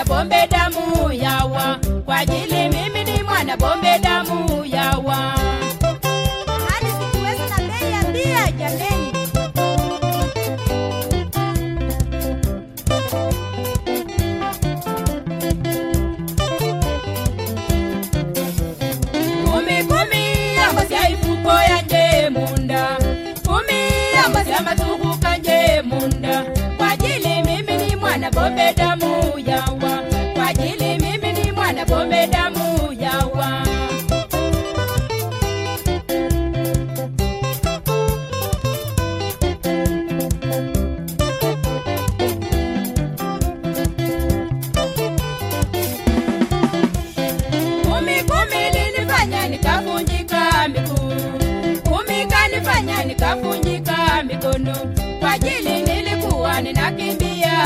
mwana bombe damu yawa. Kwa ajili mimi ni mwana bombe damu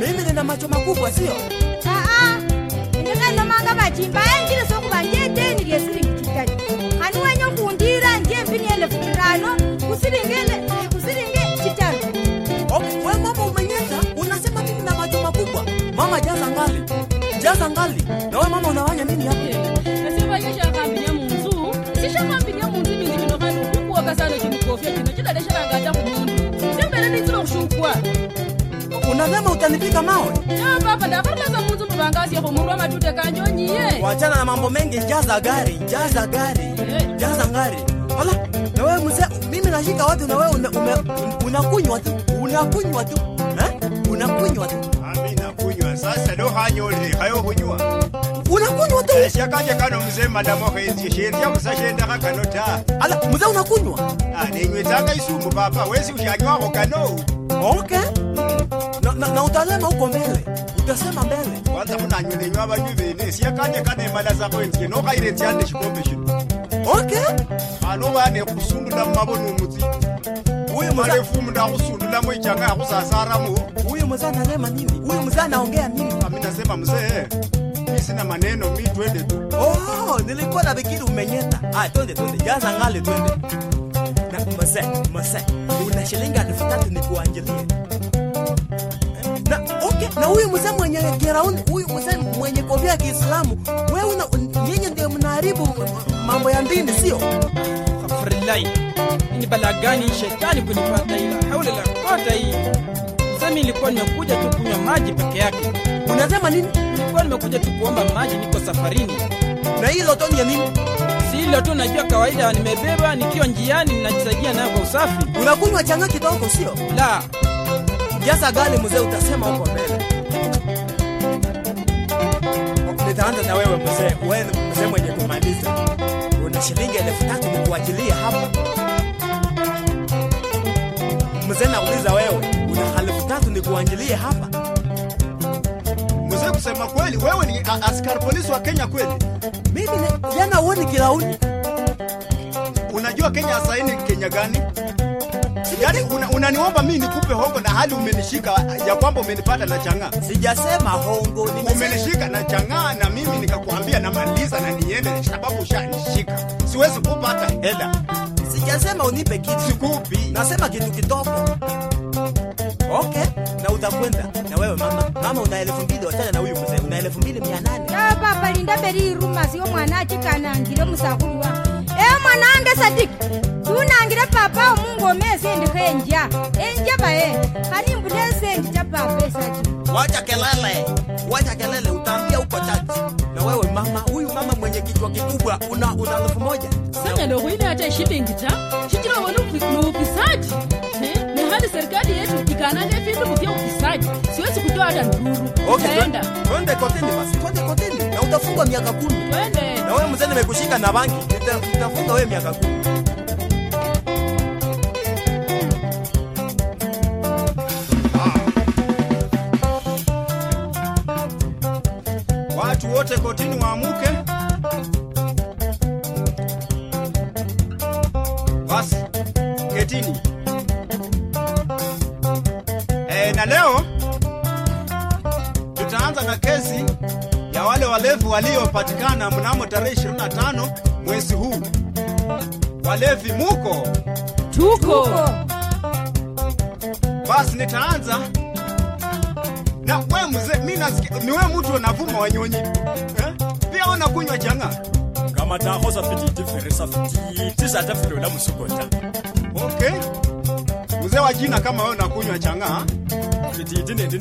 Mimi nina macho makubwa sio? ndikanomanga ndinganomanga bati mbaye njire sokubanje silingi chitali. Anu wenye kundira nje mpini elefu kirano kusilingile kusilingi chitachu. Okay, wewe mama unasema mimi na macho makubwa. Mama jaza ngali. Jaza ngali. nawe mama unawanya nini hapa? nasivanyashakambinye munzu sishakambinye munzu ibingi bino kandi ukukuoka sana Unasema utanipika mawe? ya papa ndakarulaza munzu mbuvangasiyeho mundu wa matute kanjonyiye Wachana na mambo mengi, jaza gari, jaza gari. njaza Jaza gari. Hala, na wewe mzee, mimi nashika watu na wewe una, ume, unakunywa tu. Unakunywa tu. Eh? Unakunywa tu. Ami nakunywa sasa ndo hanyolile hayo hunywa Unakunywa tu. syakanje kano mzee madamo hezi sheria musa kakano kano ta Ala, mzee unakunywa? Ah, nenywetsanga isumu papa wesi ushanywa kano Okay. Na, na, na utalema huko mbele. Utasema mbele. kwanza kunanywenenywa abanywi bene syakanje kanemala zako enzike nokhaire nsyande shikombe shino Okay. ano bane khusundula mumabona omutsi Huyu mzee malefumu ndakhusundulamo ichanga yakhusasaramo uyu mzee anasema nini? uyu mzee anaongea nini? ami nasema mzee mi sina maneno mi twende tu Oh, nilikuwa na fikiri umenyeta. Ah, twende twende. Jaza ngale twende. Mzee, mzee, una shilingi elfu tatu nikuanjilie. Na okay, na huyu mzee mwenye kirauni, huyu mzee mwenye kofia ya Kiislamu, wewe una nyinyi ndio mnaharibu mambo ya dini sio? Akhrillahi, ni balaa gani shetani kunipata ila haula la kota hii. sami, nilikuwa nimekuja tu kunywa maji peke yake, Unasema nini? nilikuwa nimekuja tu kuomba maji, niko safarini. Na hilo toni ya nini? Si hilo tu, najua kawaida, nimebeba nikiwa njiani, najisaidia nayo kwa usafi. Unakunywa changa kidogo sio? La, Jaza gani mzee, utasema huko mbele. Nitaanza na wewe mzee, wewe mzee mwenye kumaliza. Una shilingi elfu tatu nikuachilie hapa. Mzee, nauliza wewe, una elfu tatu nikuachilie hapa? Kusema kweli wewe ni askari polisi wa kenya kweli? Mimi ni jana uoni kilauni. unajua kenya saini kenya gani? Yaani unaniomba una, mimi nikupe hongo na hali umenishika ya kwamba umenipata na chang'aa? Sijasema hongo, nimesema umenishika na chang'aa na mimi nikakwambia namaliza na niende sababu ushanishika. Siwezi kupa hata hela sijasema unipe kitu. sikupi Nasema kitu. Okay, na utakwenda na wewe mama. Mama una elfu mbili, wachana na huyu mzee. Una elfu mbili mia nane. Ya papa linda beri iruma sio mwana achikanangile musakulu wa. E mwana sadiki. Papa omungu khenja. Enja bae. Cha papa esati. Wacha kelele, wacha kelele, utaambia uko chachi. Na wewe mama, huyu mama mwenye kichwa kikubwa, una una elfu moja. Sanyala khwilata eshilingi ta wanu wona nuupisaji jamani serikali yetu ikananga vindu vya ufisadi siwezi kutoa hata nduru Okay, twende. Kotini basi, twende kotini. Na utafungwa miaka kumi. twende. Na wewe mzee, nimekushika na banki. Nitafunga wewe miaka kumi. Watu wote kotini waamuke. Walevi waliopatikana mnamo tarehe 25 mwezi huu. Walevi muko? tuko Basi nitaanza na we mzee, mi nasikia ni we mtu unavuma wanyonyi eh? Pia unakunywa changa kama tahosa fititi feresa fititi la musukota okay? Mzee wa jina kama wewe unakunywa changa ha? fititi nende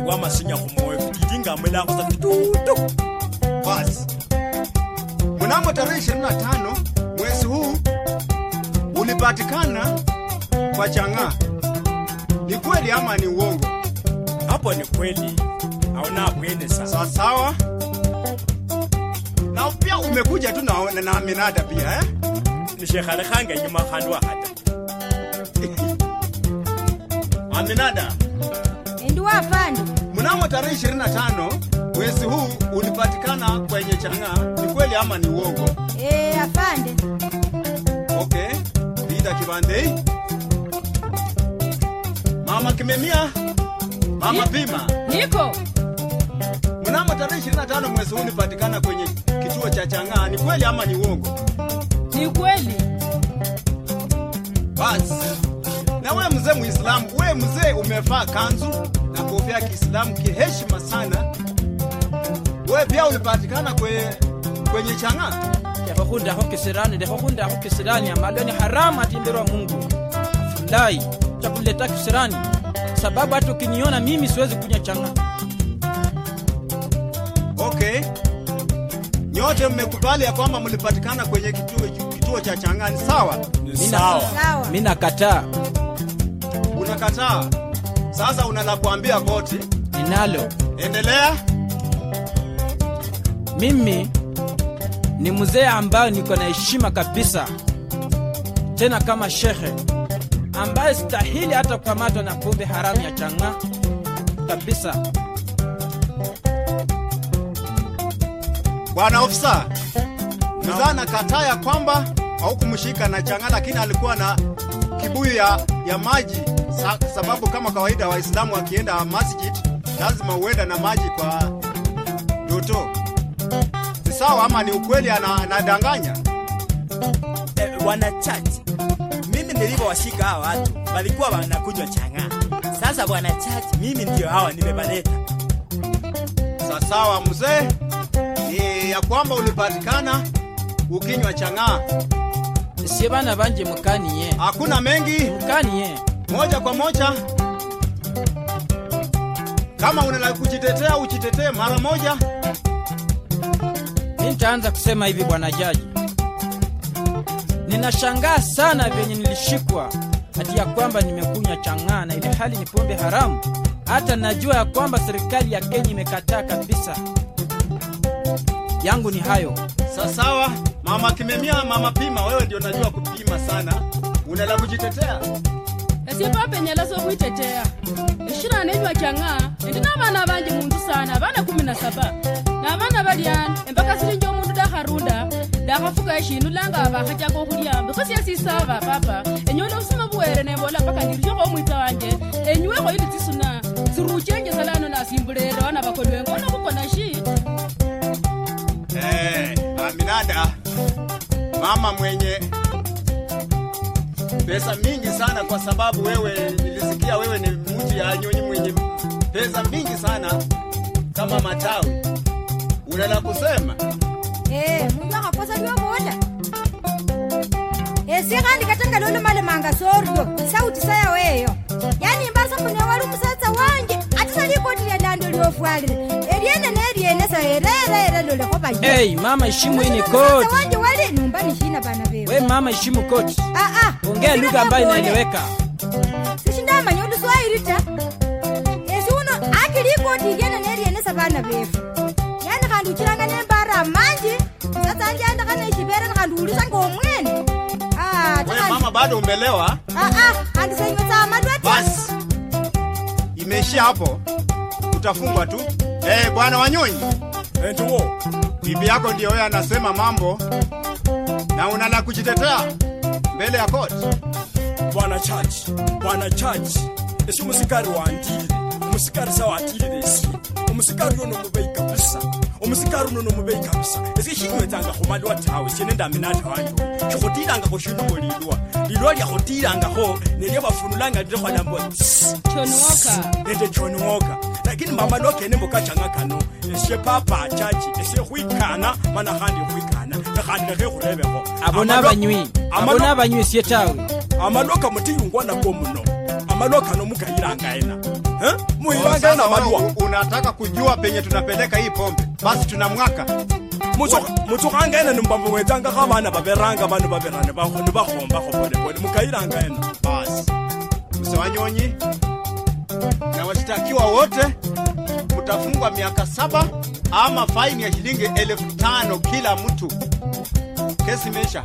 kwa masinya khumoyo fititi ngamwelahosa fitutu Basi mnamo tarehe 25 mwezi huu ulipatikana kwa changa, ni kweli ama ni uongo? hapo ni kweli naona kweli sana. Sawa sawa. Na pia umekuja tu na, na, na minada pia eh? nishekhalekhange nyuma khandwa hata Aminada, endi afandi mnamo tarehe 25 mwezi huu ulipatikana kwenye chang'aa, ni kweli ama ni uongo? Eh, afande. Okay, Rita Kibandei, Mama Kimemia, Mama Pima, niko. Mnamo tarehe 25 mwezi huu ulipatikana kwenye kituo cha chang'aa, ni kweli ama ni uongo? ni kweli. Basi. Na we mzee Muislamu, we mzee umevaa kanzu na kofia ya Kiislamu kiheshima sana, we pia ulipatikana kwe, kwenye chang'aa. ndekhokhundakho kisirani ndekhokhundakho kisirani amalo ni haramu atimberwa mungu afulai chakuleta kisirani sababu hata ukiniona mimi siwezi kunywa changa Okay, nyote mmekubali ya kwamba mlipatikana kwenye kituo, kituo cha chang'ani sawa? ni sawa sawa mi nakataa Unakataa? Sasa una la kuambia koti. ninalo Endelea. Mimi ni mzee ambayo niko na heshima kabisa. Tena kama shekhe ambaye stahili hata kukamatwa na pombe haramu ya changa kabisa. Bwana ofisa, mzaa anakataa ya kwamba haukumshika na chang'a, lakini alikuwa na kibuyu ya, ya maji. Sa, sababu kama kawaida Waislamu wakienda masjid lazima uenda na maji kwa doto. Sawa ama ni ukweli ana- anadanganya? Eh, wanachachi mimi nilivyowashika hawa watu walikuwa wanakunywa chang'aa sasa bwana chachi mimi ndio hawa nimebaleta Sa- Sawa mzee, ni ya kwamba ulipatikana ukinywa chang'aa. sie bana banje mukaniye Hakuna mengi, mukaniye moja kwa moja. Kama unala kujitetea ujitetee mara moja. Nitaanza kusema hivi bwana jaji. Ninashangaa sana vyenye nilishikwa hati ya kwamba nimekunywa chang'aa na ile hali ni pombe haramu. Hata najua ya kwamba serikali ya kenya imekataa kabisa. Yangu ni hayo. Sasawa, mama Kimemia, mama Pima, wewe ndio najua kupima sana. Unala kujitetea. esipapa so khwiteteya eshira nenywa chang'aa endi nabana banje mundu sana vana kumi na saba dakhafuka eshindu langa bakhachaka okhulya bikosi yasisaba papa enyola obusuma buwere nebola mpaka ndirirekho omwitsa wanje. Enywekho ili tsisuna. Siruchenje salano nasimbulere wana bakolwenga onakhukona shi? Eh, Aminada, mama mwenye pesa mingi sana, kwa sababu wewe, nilisikia wewe ni mtu ya nyonyi mwenye pesa mingi sana kama matawi. Unala kusema eh muntu angakhoseliwe muda eh, esikhandi katanga lolumalemanga soryo sauti sayaweyo yani imbasa mune wali umusetsa wanje ati salikoti lyalando lyofwalire eryene neryene saererere lolekhobaye eyi mama eh, ishimu ini koti wanje wali numba nishina bana bewe we mama ishimu koti. Aa ongea lugha ambayo inaeleweka sishindamanya oluswahili ta. Eh, Esi uno akilikoti iryene neryene sabana befu yani khandi uchilanga nemba manji sasa njandakha neshivere khandi ulisanga omwene Ah, Wewe mama bado umelewa? Ah, ah, Basi imeishia hapo, utafungwa tu. Eh, bwana Wanyonyi, Ndio. bibi yako anasema mambo na una la kujitetea mbele ya court. Bwana Chachi, Bwana Chachi. esimusikari wandile. omusikari sawa atireresi omusikari uno nomubeyi kabisa. Omusikari uno nomubeyi kabisa. Esi shinywetsanga khumaliwa tawe syene ndaminata wanjo shikhutilangakho shindu bolilwa lilwa. Lyakhutilangakho nelyo bafunulanga lilekhwanambwa nende john walker lakini mamaliwa kene mbokachanga kano. Esye papa achachi esye khwikana mana khandi khwikana nekhandi nekhekhulebekho abo nabanywi abo nabanywi sye tawe. amaloka mutiyungwanako muno amaloka nomugayilanga ena. Eh? u- unataka kujua penye tunapeleka hii pombe, basi tunamwaka. mutsukanga ena nimbambo wetsangakho abana baberanga bano baberane nibakhombakho polepole mukairanga ena Basi mzee Wanyonyi na washtakiwa wote mutafungwa miaka saba ama faini ya shilingi elfu tano kila mtu. Kesi imeisha.